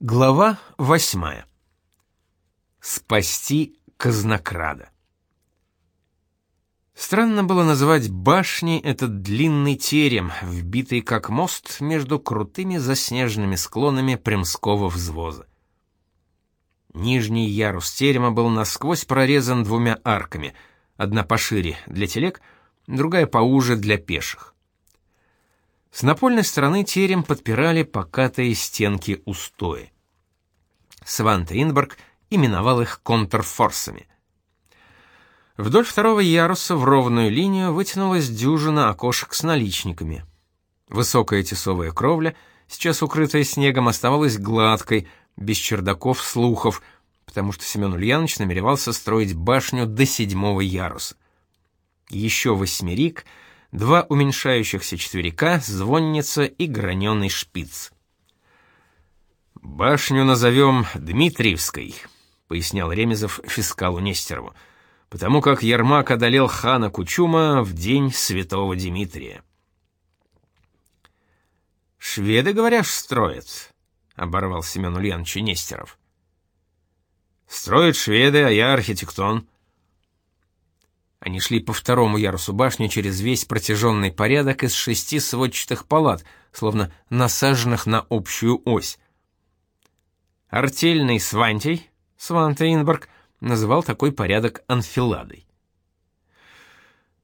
Глава восьмая. Спасти казнокрада. Странно было называть башней этот длинный терем, вбитый как мост между крутыми заснеженными склонами Примского взвоза. Нижний ярус терема был насквозь прорезан двумя арками, одна пошире для телег, другая поуже для пеших. С напольной стороны терем подпирали покатые стенки устои. Сванте Инборг именовал их контрфорсами. Вдоль второго яруса в ровную линию вытянулась дюжина окошек с наличниками. Высокая тесовая кровля, сейчас укрытая снегом, оставалась гладкой, без чердаков, слухов, потому что Семен Ульянович намеревался строить башню до седьмого яруса. Еще восьмерик, два уменьшающихся четверика, звонница и граненый шпиц. «Башню назовем Дмитриевской», — пояснял Ремезов фискалу Нестерову, «потому как Ермак одолел хана Кучума в день святого Дмитрия». «Шведы, говоришь, строят?» — оборвал Семен Ульянович Нестеров. «Строят шведы, а я архитектон». Они шли по второму ярусу башни через весь протяженный порядок из шести сводчатых палат, словно насаженных на общую ось. Артельный Свантий, Сванте Инборг, называл такой порядок анфиладой.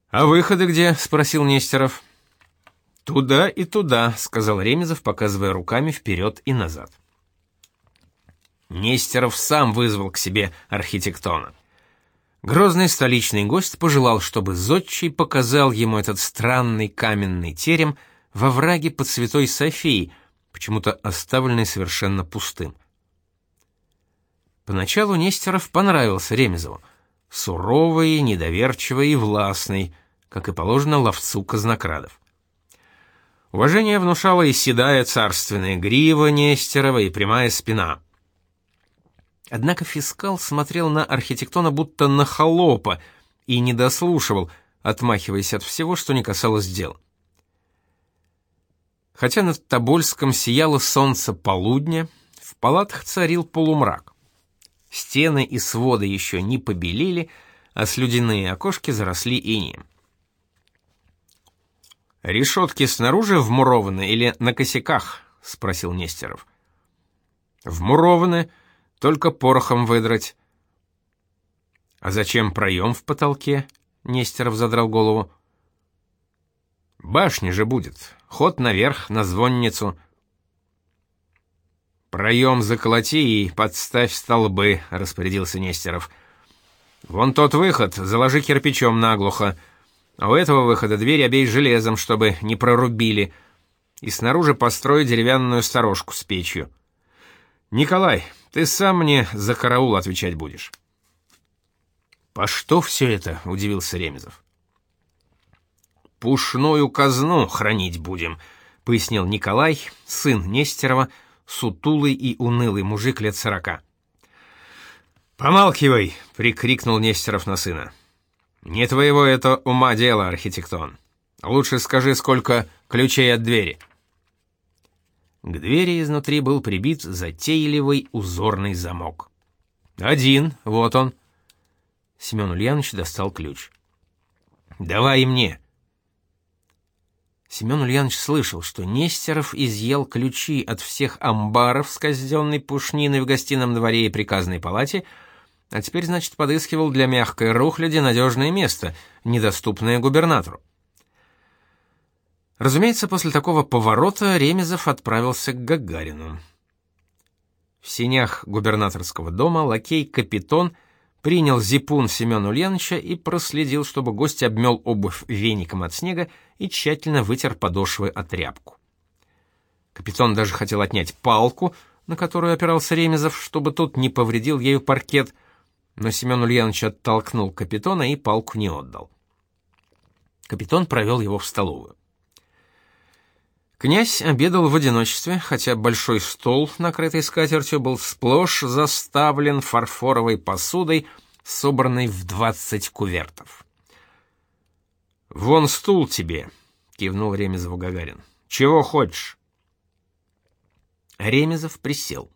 «А выходы где?» — спросил Нестеров. «Туда и туда», — сказал Ремезов, показывая руками вперед и назад. Нестеров сам вызвал к себе архитектона. Грозный столичный гость пожелал, чтобы Зодчий показал ему этот странный каменный терем во враге под Святой Софией, почему-то оставленный совершенно пустым. Поначалу Нестеров понравился Ремезову. Суровый, недоверчивый и властный, как и положено ловцу казнокрадов. Уважение внушало и седая царственная грива Нестерова, и прямая спина. Однако фискал смотрел на архитектона будто на холопа и не дослушивал, отмахиваясь от всего, что не касалось дел. Хотя над Тобольском сияло солнце полудня, в палатах царил полумрак. Стены и своды еще не побелели, а слюдяные окошки заросли инеем. «Решетки снаружи вмурованы или на косяках?» — спросил Нестеров. «Вмурованы, только порохом выдрать». «А зачем проем в потолке?» — Нестеров задрал голову. «Башня же будет, ход наверх, на звонницу». «Проем заколоти и подставь столбы», — распорядился Нестеров. «Вон тот выход, заложи кирпичом наглухо». А у этого выхода дверь обей железом, чтобы не прорубили. И снаружи построй деревянную сторожку с печью. Николай, ты сам мне за караул отвечать будешь. По что все это? удивился Ремезов. Пушную казну хранить будем, пояснил Николай, сын Нестерова, сутулый и унылый мужик лет сорока. Помалкивай, прикрикнул Нестеров на сына. Не твоего это ума дело, архитектон. Лучше скажи, сколько ключей от двери. К двери изнутри был прибит затейливый узорный замок. Один, вот он. Семен Ульянович достал ключ. Давай и мне. Семен Ульянович слышал, что Нестеров изъел ключи от всех амбаров с казенной пушниной в гостином дворе и приказной палате, а теперь, значит, подыскивал для мягкой рухляди надежное место, недоступное губернатору. Разумеется, после такого поворота Ремезов отправился к Гагарину. В сенях губернаторского дома лакей Капитон принял зипун Семена Ульяновича и проследил, чтобы гость обмел обувь веником от снега и тщательно вытер подошвы от тряпку. Капитон даже хотел отнять палку, на которую опирался Ремезов, чтобы тот не повредил ею паркет, но Семен Ульянович оттолкнул капитона и палку не отдал. Капитон провел его в столовую. Князь обедал в одиночестве, хотя большой стол, накрытый скатертью, был сплошь заставлен фарфоровой посудой, собранной в двадцать кувертов. «Вон стул тебе», — кивнул Ремезову Гагарин. «Чего хочешь?» Ремезов присел.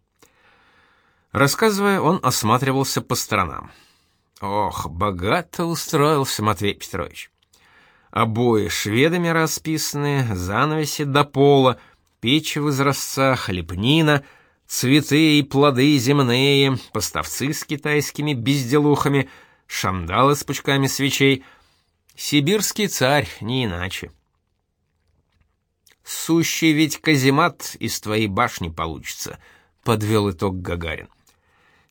Рассказывая, он осматривался по сторонам. Ох, богато устроился Матвей Петрович. Обои шведами расписаны, занавеси до пола, печи в изразцах, лепнина, цветы и плоды земные, поставцы с китайскими безделухами, шандалы с пучками свечей. Сибирский царь, не иначе. Сущий ведь каземат из твоей башни получится, подвел итог Гагарин.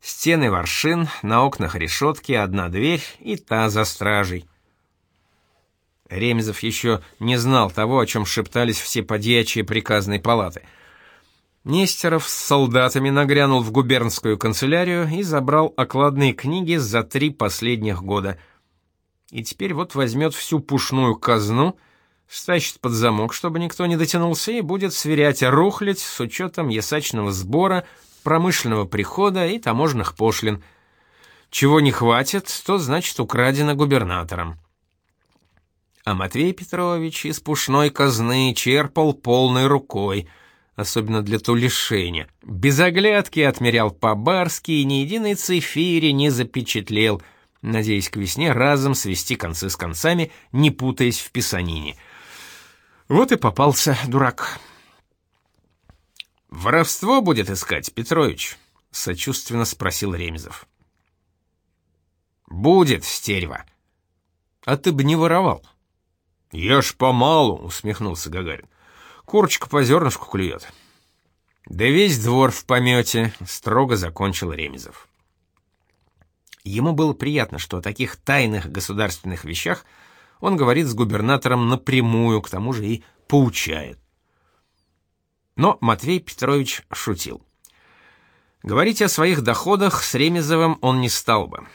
Стены воршин, на окнах решетки, одна дверь и та за стражей. Ремезов еще не знал того, о чем шептались все подьячие приказной палаты. Нестеров с солдатами нагрянул в губернскую канцелярию и забрал окладные книги за три последних года. И теперь вот возьмет всю пушную казну, стащит под замок, чтобы никто не дотянулся, и будет сверять рухлядь с учетом ясачного сбора, промышленного прихода и таможенных пошлин. Чего не хватит, то значит украдено губернатором. А Матвей Петрович из пушной казны черпал полной рукой, особенно для тулишения. Без оглядки отмерял по-барски и ни единой цифири не запечатлел, надеясь к весне разом свести концы с концами, не путаясь в писанине. Вот и попался дурак. «Воровство будет искать, Петрович?» — сочувственно спросил Ремезов. «Будет, стерва. А ты бы не воровал». «Я ж помалу», — усмехнулся Гагарин. «Курочка по зернышку клюет». «Да весь двор в помете», — строго закончил Ремезов. Ему было приятно, что о таких тайных государственных вещах он говорит с губернатором напрямую, к тому же и поучает. Но Матвей Петрович шутил. Говорить о своих доходах с Ремезовым он не стал бы.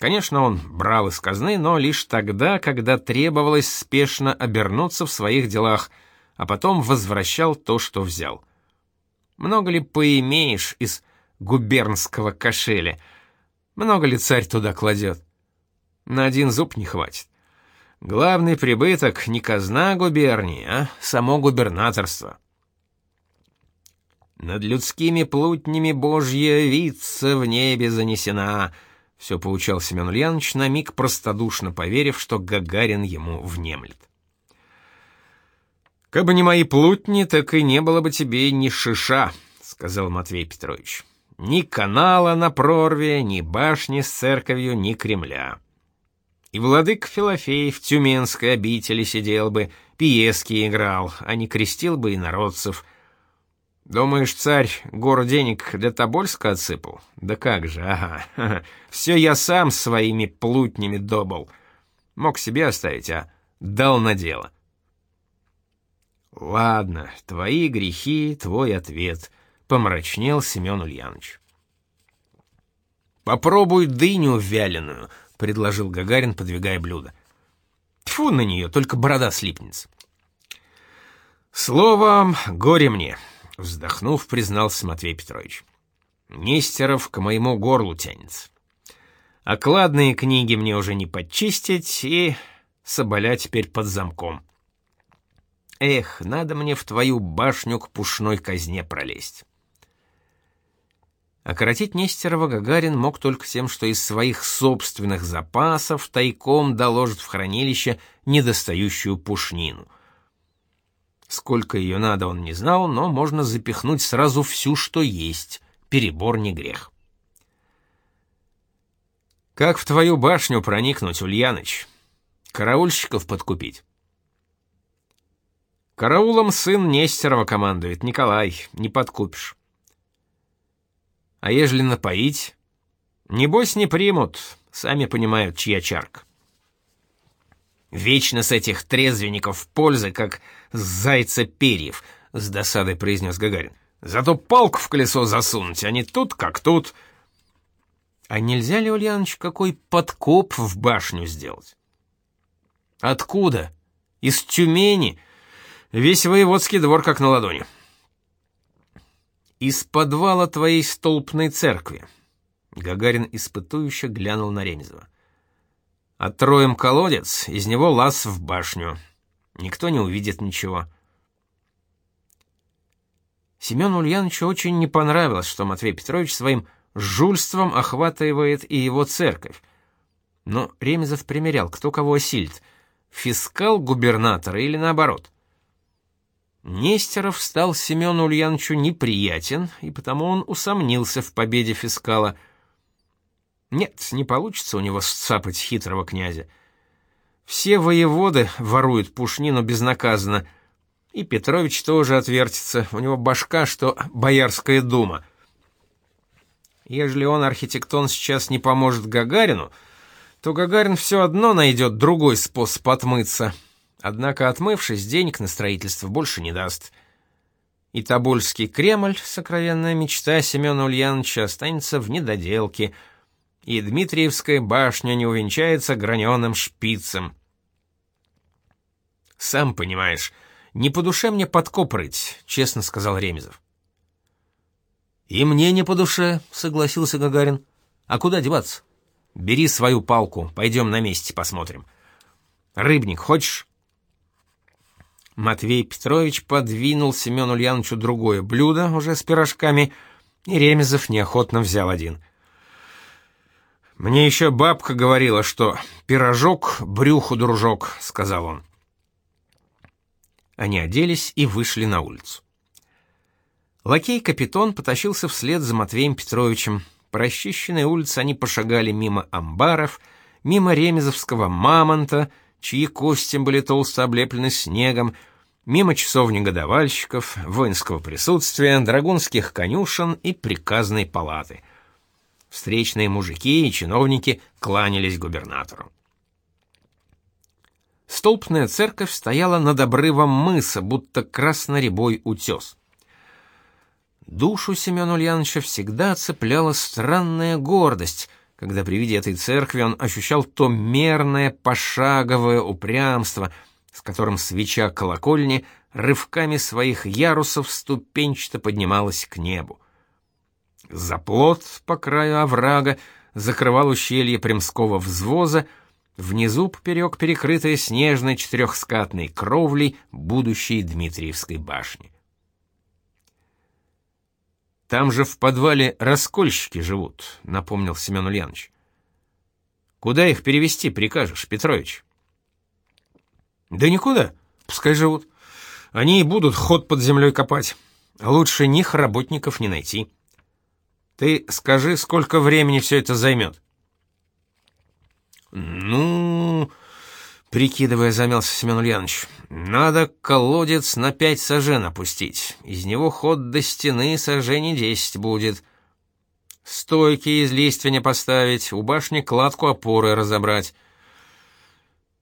Конечно, он брал из казны, но лишь тогда, когда требовалось спешно обернуться в своих делах, а потом возвращал то, что взял. Много ли поимеешь из губернского кошеля? Много ли царь туда кладет? На один зуб не хватит. Главный прибыток не казна губернии, а само губернаторство. Над людскими плутнями Божья вица в небе занесена, все поучал Семен Ульянович, на миг простодушно поверив, что Гагарин ему внемлет. «Кабы не мои плутни, так и не было бы тебе ни шиша», — сказал Матвей Петрович. «Ни канала на прорве, ни башни с церковью, ни Кремля. И владык Филофей в Тюменской обители сидел бы, пиески играл, а не крестил бы народцев, Думаешь, царь гору денег для Тобольска отсыпал? Да как же, ага. Все я сам своими плутнями добыл. Мог себе оставить, а дал на дело. Ладно, твои грехи, твой ответ, помрачнел Семен Ульянович. Попробуй дыню вяленую, предложил Гагарин, подвигая блюдо. Тьфу на нее, только борода слипнется. Словом, горе мне. Вздохнув, признался Матвей Петрович. Нестеров к моему горлу тянется. Окладные книги мне уже не подчистить, и соболя теперь под замком. Эх, надо мне в твою башню к пушной казне пролезть. Окоротить Нестерова Гагарин мог только тем, что из своих собственных запасов тайком доложит в хранилище недостающую пушнину — Сколько ее надо, он не знал, но можно запихнуть сразу всю, что есть. Перебор не грех. Как в твою башню проникнуть, Ульяныч? Караульщиков подкупить? Караулом сын Нестерова командует, Николай, не подкупишь. А ежели напоить? Небось не примут, сами понимают, чья чарка. Вечно с этих трезвенников пользы, как с зайца перьев, с досадой произнес Гагарин. Зато палку в колесо засунуть, а не тут, как тут. А нельзя ли, Ульяныч, какой подкоп в башню сделать? Откуда? Из Тюмени. Весь воеводский двор как на ладони. Из подвала твоей столпной церкви. Гагарин испытующе глянул на Ремезова. Оттроем колодец, из него лаз в башню. Никто не увидит ничего. Семену Ульяновичу очень не понравилось, что Матвей Петрович своим жульством охватывает и его церковь. Но Ремезов примерял, кто кого осилит — фискал губернатора или наоборот. Нестеров стал Семену Ульяновичу неприятен, и потому он усомнился в победе фискала. Нет, не получится у него сцапать хитрого князя. Все воеводы воруют пушнину безнаказанно, и Петрович тоже отвертится, у него башка, что Боярская дума. Ежели он, архитектон, сейчас не поможет Гагарину, то Гагарин все одно найдет другой способ отмыться — Однако, отмывшись, денег на строительство больше не даст. И Тобольский Кремль, сокровенная мечта Семена Ульяновича, останется в недоделке, и Дмитриевская башня не увенчается граненым шпицем. «Сам понимаешь, не по душе мне подкоп рыть», — честно сказал Ремезов. «И мне не по душе», — согласился Гагарин. «А куда деваться? Бери свою палку, пойдем на месте посмотрим. Рыбник хочешь?» Матвей Петрович подвинул Семену Ульяновичу другое блюдо, уже с пирожками, и Ремезов неохотно взял один. «Мне еще бабка говорила, что пирожок — брюху дружок», — сказал он. Они оделись и вышли на улицу. Лакей-капитон потащился вслед за Матвеем Петровичем. По расчищенной улице они пошагали мимо амбаров, мимо ремезовского мамонта, чьи кости были толсто облеплены снегом, мимо часовни годовальщиков, воинского присутствия, драгунских конюшен и приказной палаты. Встречные мужики и чиновники кланялись губернатору. Столпная церковь стояла над обрывом мыса, будто краснорябой утес. Душу Семена Ульяновича всегда цепляла странная гордость, когда при виде этой церкви он ощущал то мерное пошаговое упрямство — с которым свеча колокольни рывками своих ярусов ступенчато поднималась к небу. Заплот по краю оврага закрывал ущелье Примского взвоза, внизу поперек перекрытая снежной четырехскатной кровлей будущей Дмитриевской башни. Там же в подвале раскольщики живут, напомнил Семен Ульянович. Куда их перевести прикажешь, Петрович? Да никуда, пускай живут. Они и будут ход под землей копать. Лучше них работников не найти. Ты скажи, сколько времени все это займет?» «Ну...» — прикидывая, замялся Семен Ульянович. «Надо колодец на пять сажен опустить. Из него ход до стены сажений десять будет. Стойки из лиственя поставить, у башни кладку опоры разобрать».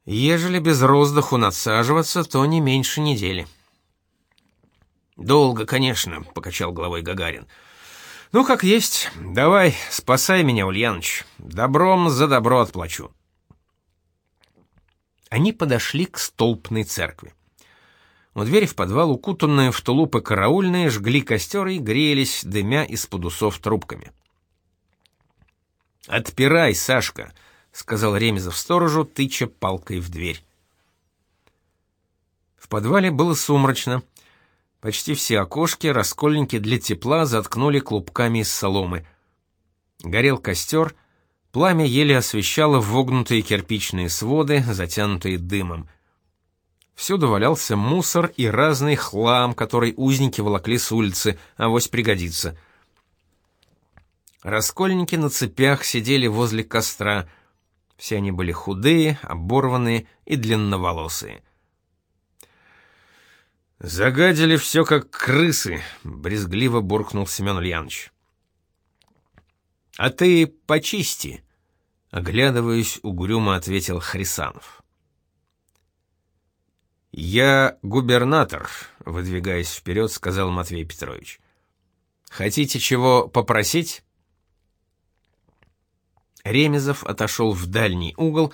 Ежели без роздыху надсаживаться, то не меньше недели. Долго, конечно, покачал головой Гагарин. Ну как есть. Давай, спасай меня, Ульяныч. Добром за добро отплачу. Они подошли к столпной церкви. У двери в подвал, укутанные в тулупы караульные, жгли костер и грелись, дымя из-под усов трубками. «Отпирай, Сашка!» сказал Ремезов сторожу, тыча палкой в дверь. В подвале было сумрачно. Почти все окошки, раскольники для тепла заткнули клубками из соломы. Горел костер, пламя еле освещало вогнутые кирпичные своды, затянутые дымом. Всюду валялся мусор и разный хлам, который узники волокли с улицы, авось пригодится. Раскольники на цепях сидели возле костра — все они были худые, оборванные и длинноволосые. «Загадили все, как крысы», — брезгливо буркнул Семен Ульянович. «А ты почисти», — оглядываясь, угрюмо ответил Хрисанов. «Я губернатор», — выдвигаясь вперед, сказал Матвей Петрович. «Хотите чего попросить?» Ремезов отошел в дальний угол,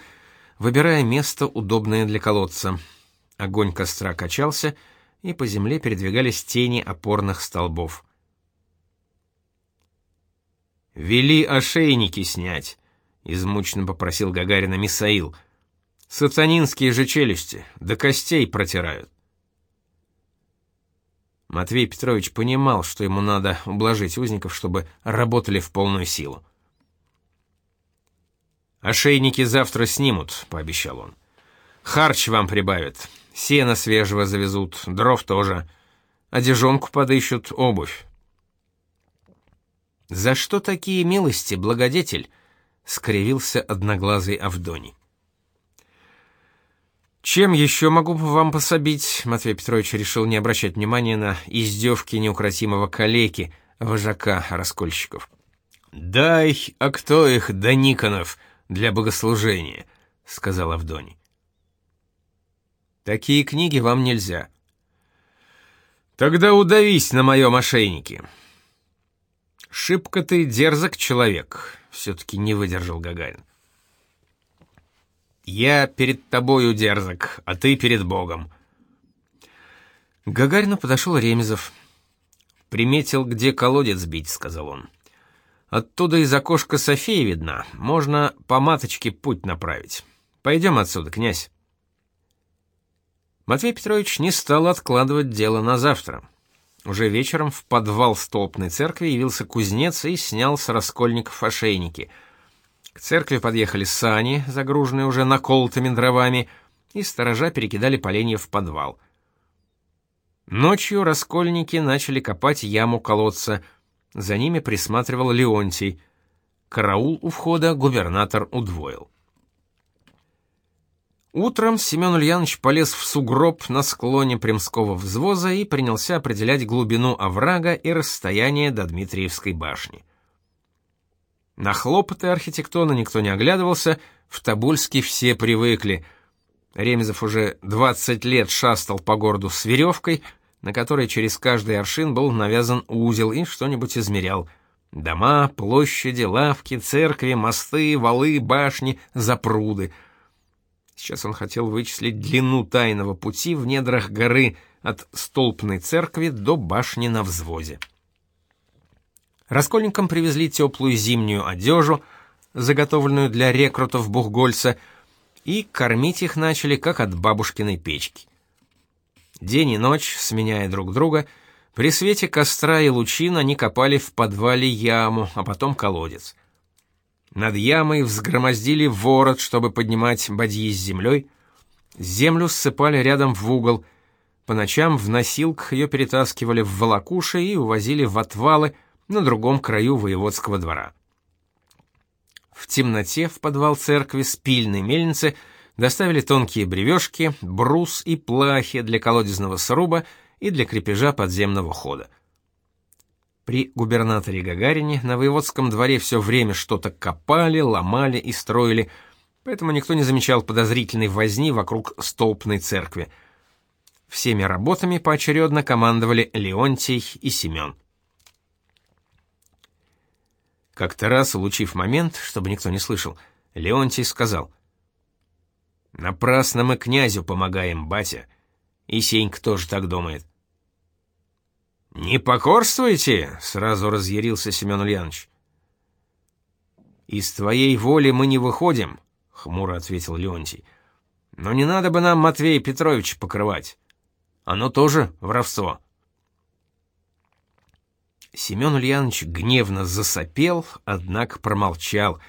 выбирая место, удобное для колодца. Огонь костра качался, и по земле передвигались тени опорных столбов. «Вели ошейники снять», — измученно попросил Гагарина Мисаил. «Сатанинские же челюсти, до костей протирают». Матвей Петрович понимал, что ему надо ублажить узников, чтобы работали в полную силу. «Ошейники завтра снимут», — пообещал он. «Харч вам прибавят, сено свежего завезут, дров тоже, одежонку подыщут, обувь». «За что такие милости, благодетель?» — скривился одноглазый Авдоний. «Чем еще могу вам пособить?» Матвей Петрович решил не обращать внимания на издевки неукротимого калеки, вожака раскольщиков. «Дай, а кто их, да Никонов, для богослужения?» — сказал Авдоний. «Такие книги вам нельзя». «Тогда удавись на моем ошейнике». «Шибко ты дерзок человек», — все-таки не выдержал Гагарин. Я перед тобою дерзок, а ты перед Богом. К Гагарину подошел Ремезов. Приметил, где колодец бить, сказал он. Оттуда из окошка Софии видно, можно по маточке путь направить. Пойдем отсюда, князь. Матвей Петрович не стал откладывать дело на завтра. Уже вечером в подвал столпной церкви явился кузнец и снял с раскольников ошейники — к церкви подъехали сани, загруженные уже наколотыми дровами, и сторожа перекидали поленья в подвал. Ночью раскольники начали копать яму колодца. За ними присматривал Леонтий. Караул у входа губернатор удвоил. Утром Семен Ульянович полез в сугроб на склоне Примского взвоза и принялся определять глубину оврага и расстояние до Дмитриевской башни. На хлопоты архитектона никто не оглядывался, в Тобольске все привыкли. Ремезов уже 20 лет шастал по городу с веревкой, на которой через каждый аршин был навязан узел и что-нибудь измерял. Дома, площади, лавки, церкви, мосты, валы, башни, запруды. Сейчас он хотел вычислить длину тайного пути в недрах горы от столпной церкви до башни на взвозе. Раскольникам привезли теплую зимнюю одежу, заготовленную для рекрутов Бухгольца, и кормить их начали, как от бабушкиной печки. День и ночь, сменяя друг друга, при свете костра и лучин они копали в подвале яму, а потом колодец. Над ямой взгромоздили ворот, чтобы поднимать бадьи с землей, землю ссыпали рядом в угол, по ночам в носилках ее перетаскивали в волокуши и увозили в отвалы, на другом краю воеводского двора. В темноте в подвал церкви с пильной мельницы доставили тонкие бревешки, брус и плахи для колодезного сруба и для крепежа подземного хода. При губернаторе Гагарине на воеводском дворе все время что-то копали, ломали и строили, поэтому никто не замечал подозрительной возни вокруг столпной церкви. Всеми работами поочередно командовали Леонтий и Семен. Как-то раз, улучив момент, чтобы никто не слышал, Леонтий сказал: "Напрасно мы князю помогаем, батя. И Сенька тоже так думает". «Не покорствуете?» — сразу разъярился Семен Ульянович. «Из твоей воли мы не выходим», — хмуро ответил Леонтий. «Но не надо бы нам Матвея Петровича покрывать. Оно тоже воровство». Семен Ульянович гневно засопел, однако промолчал.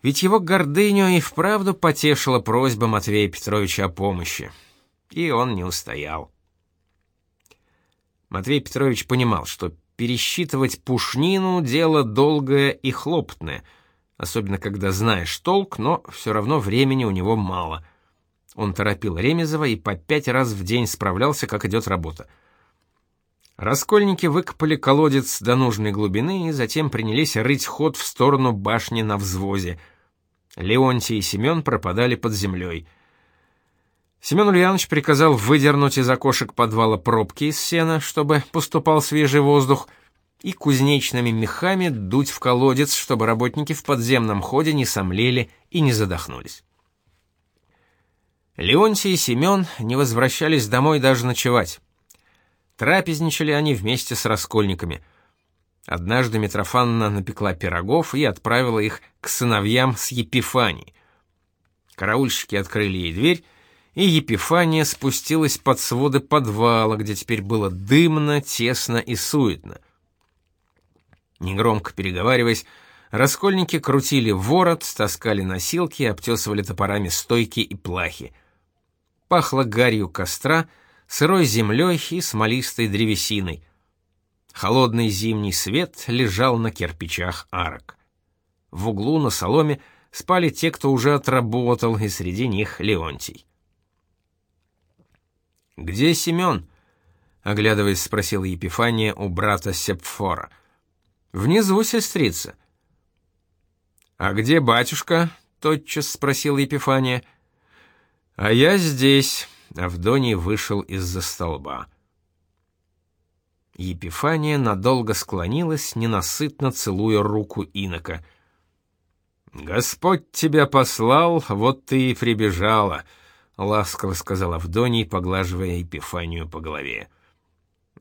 Ведь его гордыню и вправду потешила просьба Матвея Петровича о помощи. И он не устоял. Матвей Петрович понимал, что пересчитывать пушнину — дело долгое и хлопотное, особенно когда знаешь толк, но все равно времени у него мало. Он торопил Ремезова и по пять раз в день справлялся, как идет работа. Раскольники выкопали колодец до нужной глубины и затем принялись рыть ход в сторону башни на взвозе. Леонтий и Семен пропадали под землей. Семен Ульянович приказал выдернуть из окошек подвала пробки из сена, чтобы поступал свежий воздух, и кузнечными мехами дуть в колодец, чтобы работники в подземном ходе не сомлели и не задохнулись. Леонтий и Семен не возвращались домой даже ночевать. Трапезничали они вместе с раскольниками. Однажды Митрофанна напекла пирогов и отправила их к сыновьям с Епифанией. Караульщики открыли ей дверь, и Епифания спустилась под своды подвала, где теперь было дымно, тесно и суетно. Негромко переговариваясь, раскольники крутили ворот, таскали носилки, обтесывали топорами стойки и плахи. Пахло гарью костра, сырой землей и смолистой древесиной. Холодный зимний свет лежал на кирпичах арок. В углу на соломе спали те, кто уже отработал, и среди них Леонтий. «Где Семен?» — оглядываясь, спросил Епифания у брата Сепфора. «Внизу, сестрица». «А где батюшка?» — тотчас спросил Епифания. «А я здесь», — Авдоний вышел из-за столба. Епифания надолго склонилась, ненасытно целуя руку инока. «Господь тебя послал, вот ты и прибежала», — ласково сказал Авдоний, поглаживая Епифанию по голове.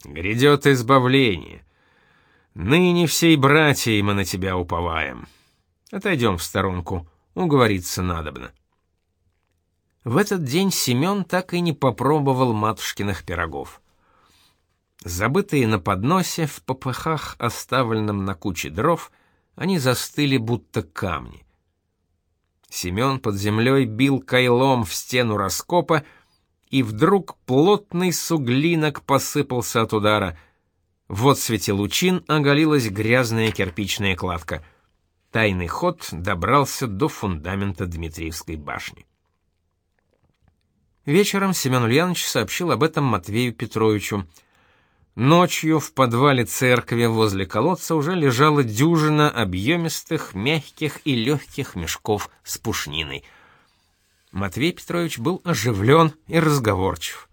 «Грядет избавление. Ныне всей братьей мы на тебя уповаем. Отойдем в сторонку, уговориться надобно». В этот день Семен так и не попробовал матушкиных пирогов. Забытые на подносе, в попыхах, оставленном на куче дров, они застыли будто камни. Семен под землей бил кайлом в стену раскопа, и вдруг плотный суглинок посыпался от удара. В отсвете лучин оголилась грязная кирпичная кладка. Тайный ход добрался до фундамента Дмитриевской башни. Вечером Семен Ульянович сообщил об этом Матвею Петровичу — Ночью в подвале церкви возле колодца уже лежала дюжина объемистых, мягких и легких мешков с пушниной. Матвей Петрович был оживлен и разговорчив.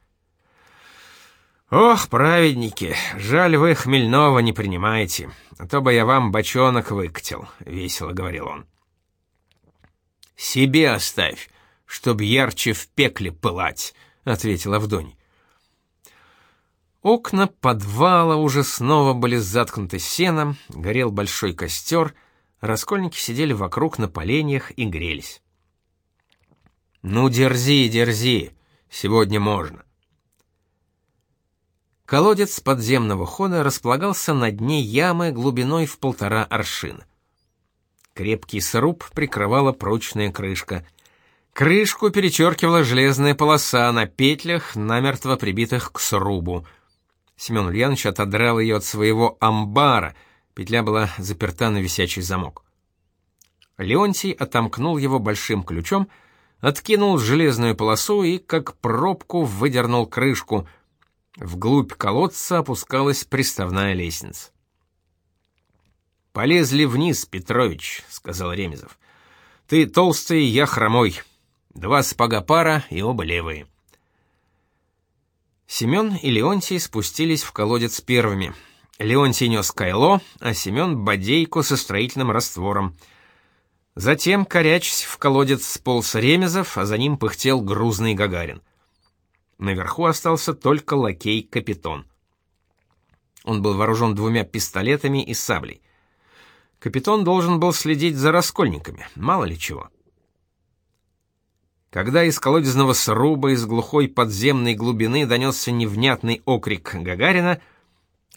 «Ох, праведники, жаль вы хмельного не принимаете, а то бы я вам бочонок выкатил», — весело говорил он. «Себе оставь, чтоб ярче в пекле пылать», — ответил Авдонь. Окна подвала уже снова были заткнуты сеном, горел большой костер, раскольники сидели вокруг на поленьях и грелись. «Ну, дерзи, дерзи, сегодня можно». Колодец подземного хода располагался на дне ямы глубиной в полтора аршина. Крепкий сруб прикрывала прочная крышка. Крышку перечеркивала железная полоса на петлях, намертво прибитых к срубу — Семен Ульянович отодрал ее от своего амбара, петля была заперта на висячий замок. Леонтий отомкнул его большим ключом, откинул железную полосу и, как пробку, выдернул крышку. Вглубь колодца опускалась приставная лестница. «Полезли вниз, Петрович», — сказал Ремезов. «Ты толстый, я хромой. Два сапога пара и оба левые». Семен и Леонтий спустились в колодец первыми. Леонтий нес кайло, а Семен — бодейку со строительным раствором. Затем, корячсь, в колодец сполз Ремезов, а за ним пыхтел грузный Гагарин. Наверху остался только лакей-капитон. Он был вооружен двумя пистолетами и саблей. Капитон должен был следить за раскольниками, мало ли чего. Когда из колодезного сруба из глухой подземной глубины донесся невнятный окрик Гагарина,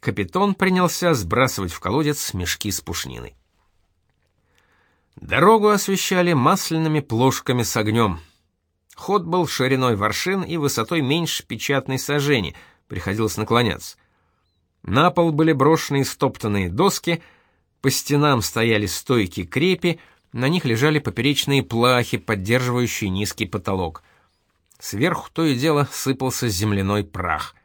капитан принялся сбрасывать в колодец мешки с пушниной. Дорогу освещали масляными плошками с огнем. Ход был шириной воршин и высотой меньше печатной сажени, приходилось наклоняться. На пол были брошены стоптанные доски, по стенам стояли стойки крепи, на них лежали поперечные плахи, поддерживающие низкий потолок. Сверху то и дело сыпался земляной прах.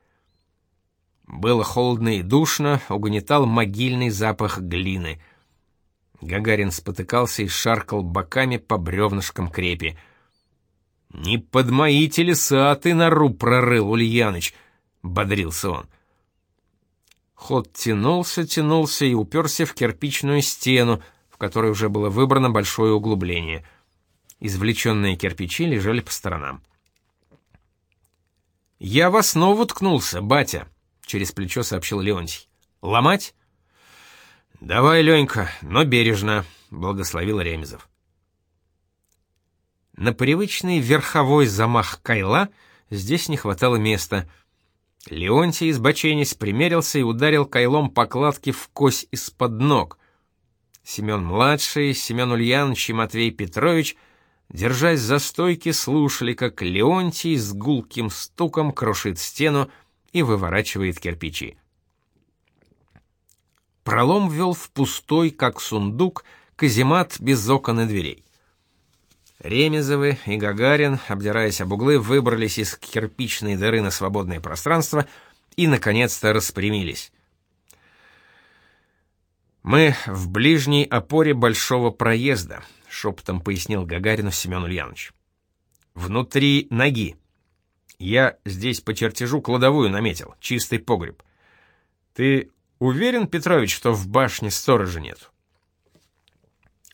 Было холодно и душно, угнетал могильный запах глины. Гагарин спотыкался и шаркал боками по бревнышкам крепи. «Не под мои телеса ты нору прорыл, Ульяныч!» — бодрился он. Ход тянулся, тянулся и уперся в кирпичную стену, которой уже было выбрано большое углубление. Извлеченные кирпичи лежали по сторонам. «Я вас снова уткнулся, батя», — через плечо сообщил Леонтий. «Ломать?» «Давай, Ленька, но бережно», — благословил Ремезов. На привычный верховой замах кайла здесь не хватало места. Леонтий, избоченясь, примерился и ударил кайлом по кладке в кось из-под ног. Семен-младший, Семен Ульянович и Матвей Петрович, держась за стойки, слушали, как Леонтий с гулким стуком крушит стену и выворачивает кирпичи. Пролом вел в пустой, как сундук, каземат без окон и дверей. Ремезовы и Гагарин, обдираясь об углы, выбрались из кирпичной дыры на свободное пространство и, наконец-то, распрямились. «Мы в ближней опоре большого проезда», — шепотом пояснил Гагарину Семен Ульянович. «Внутри ноги. Я здесь по чертежу кладовую наметил, чистый погреб. Ты уверен, Петрович, что в башне сторожа нет?»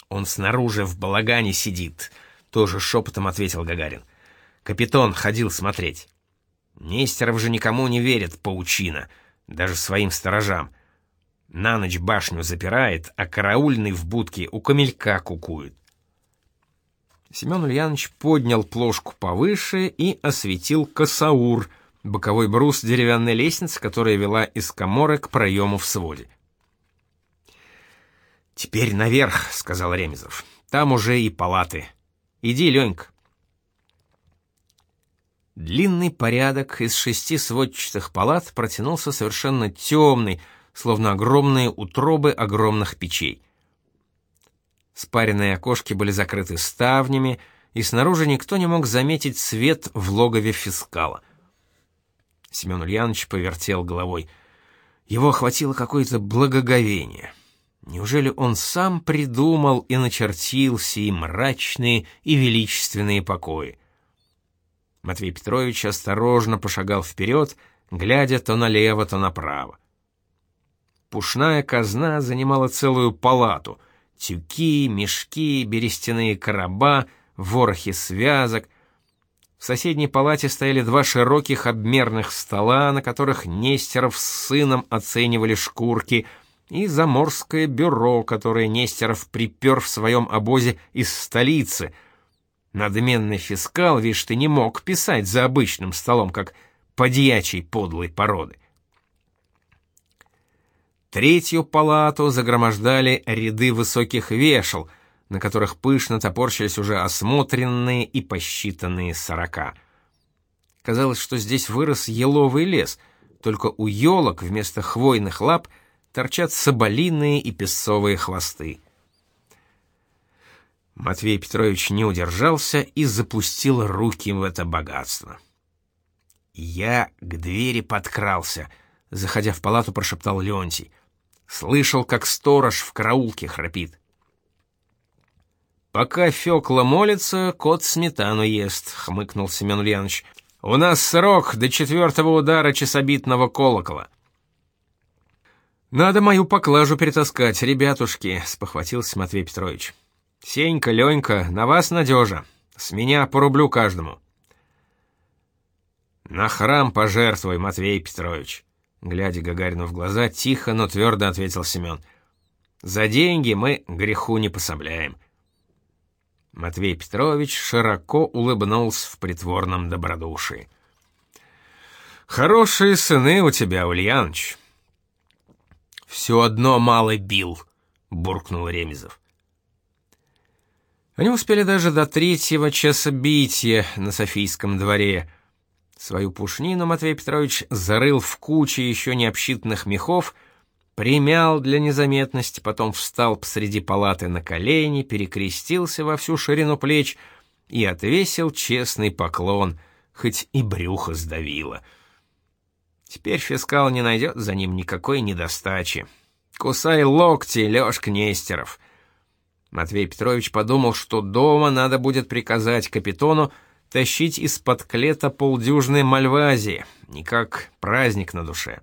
«Он снаружи в балагане сидит», — тоже шепотом ответил Гагарин. «Капитан ходил смотреть. Нестеров же никому не верит, паучина, даже своим сторожам. На ночь башню запирает, а караульный в будке у камелька кукует. Семен Ульянович поднял плошку повыше и осветил косаур, боковой брус деревянной лестницы, которая вела из коморы к проему в своде. «Теперь наверх», — сказал Ремезов. «Там уже и палаты. Иди, Ленька». Длинный порядок из шести сводчатых палат протянулся совершенно темный, словно огромные утробы огромных печей. Спаренные окошки были закрыты ставнями, и снаружи никто не мог заметить свет в логове фискала. Семен Ульянович повертел головой. Его охватило какое-то благоговение. Неужели он сам придумал и начертил сии мрачные и величественные покои? Матвей Петрович осторожно пошагал вперед, глядя то налево, то направо. Пушная казна занимала целую палату. Тюки, мешки, берестяные короба, ворохи связок. В соседней палате стояли два широких обмерных стола, на которых Нестеров с сыном оценивали шкурки, и заморское бюро, которое Нестеров припер в своем обозе из столицы. Надменный фискал, видишь, ты не мог писать за обычным столом, как подьячий подлой породы. Третью палату загромождали ряды высоких вешал, на которых пышно топорщились уже осмотренные и посчитанные сорока. Казалось, что здесь вырос еловый лес, только у елок вместо хвойных лап торчат соболиные и песцовые хвосты. Матвей Петрович не удержался и запустил руки в это богатство. «Я к двери подкрался», — заходя в палату, прошептал Леонтий. Слышал, как сторож в караулке храпит. «Пока Фёкла молится, кот сметану ест», — хмыкнул Семен Ульянович. «У нас срок до четвертого удара часобитного колокола». «Надо мою поклажу перетаскать, ребятушки», — спохватился Матвей Петрович. «Сенька, Ленька, на вас надежа. С меня по рублю каждому». «На храм пожертвуй, Матвей Петрович», Глядя Гагарину в глаза, тихо, но твердо ответил Семен. «За деньги мы греху не пособляем». Матвей Петрович широко улыбнулся в притворном добродушии. «Хорошие сыны у тебя, Ульяныч». «Все одно малый бил», — буркнул Ремезов. Они успели даже до третьего часа битья на Софийском дворе — Свою пушнину Матвей Петрович зарыл в куче еще не обсчитанных мехов, примял для незаметности, потом встал посреди палаты на колени, перекрестился во всю ширину плеч и отвесил честный поклон, хоть и брюхо сдавило. Теперь фискал не найдет за ним никакой недостачи. Кусай локти, Лёшка Нестеров. Матвей Петрович подумал, что дома надо будет приказать капитону тащить из-под клета полдюжной мальвазии, никак праздник на душе.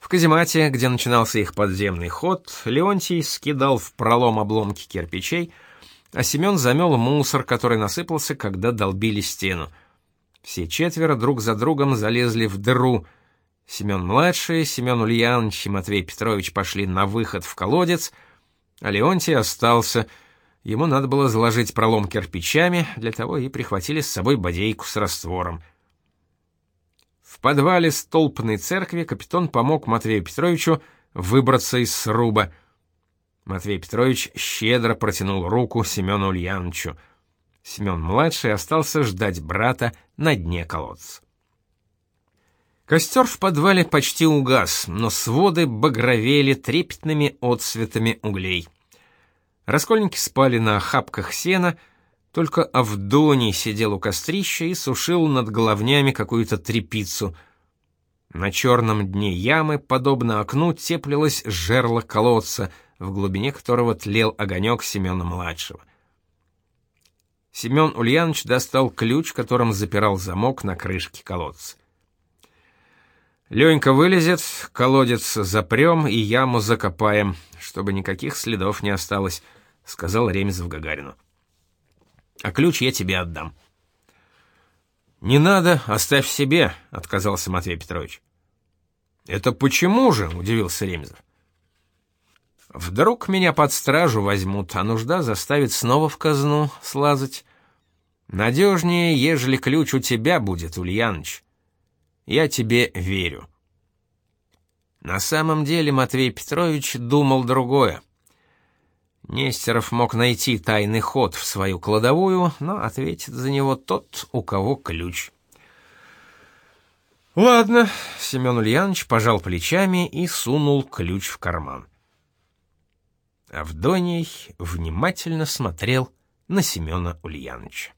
В каземате, где начинался их подземный ход, Леонтий скидал в пролом обломки кирпичей, а Семен замел мусор, который насыпался, когда долбили стену. Все четверо друг за другом залезли в дыру. Семен-младший, Семен Ульянович и Матвей Петрович пошли на выход в колодец, а Леонтий остался — ему надо было заложить пролом кирпичами, для того и прихватили с собой бодейку с раствором. В подвале столпной церкви капитан помог Матвею Петровичу выбраться из сруба. Матвей Петрович щедро протянул руку Семену Ульяновичу. Семен-младший остался ждать брата на дне колодца. Костер в подвале почти угас, но своды багровели трепетными отсветами углей. Раскольники спали на охапках сена, только Авдоний сидел у кострища и сушил над головнями какую-то трепицу. На черном дне ямы, подобно окну, теплилось жерло колодца, в глубине которого тлел огонек Семена-младшего. Семен Ульянович достал ключ, которым запирал замок на крышке колодца. Ленька вылезет, колодец запрем и яму закопаем, чтобы никаких следов не осталось, сказал Ремезов Гагарину. А ключ я тебе отдам. Не надо, оставь себе, отказался Матвей Петрович. Это почему же? удивился Ремезов. Вдруг меня под стражу возьмут, а нужда заставит снова в казну слазать. Надежнее, ежели ключ у тебя будет, Ульяныч. Я тебе верю. На самом деле Матвей Петрович думал другое. Нестеров мог найти тайный ход в свою кладовую, но ответит за него тот, у кого ключ. Ладно, Семен Ульянович пожал плечами и сунул ключ в карман. Авдоний внимательно смотрел на Семена Ульяновича.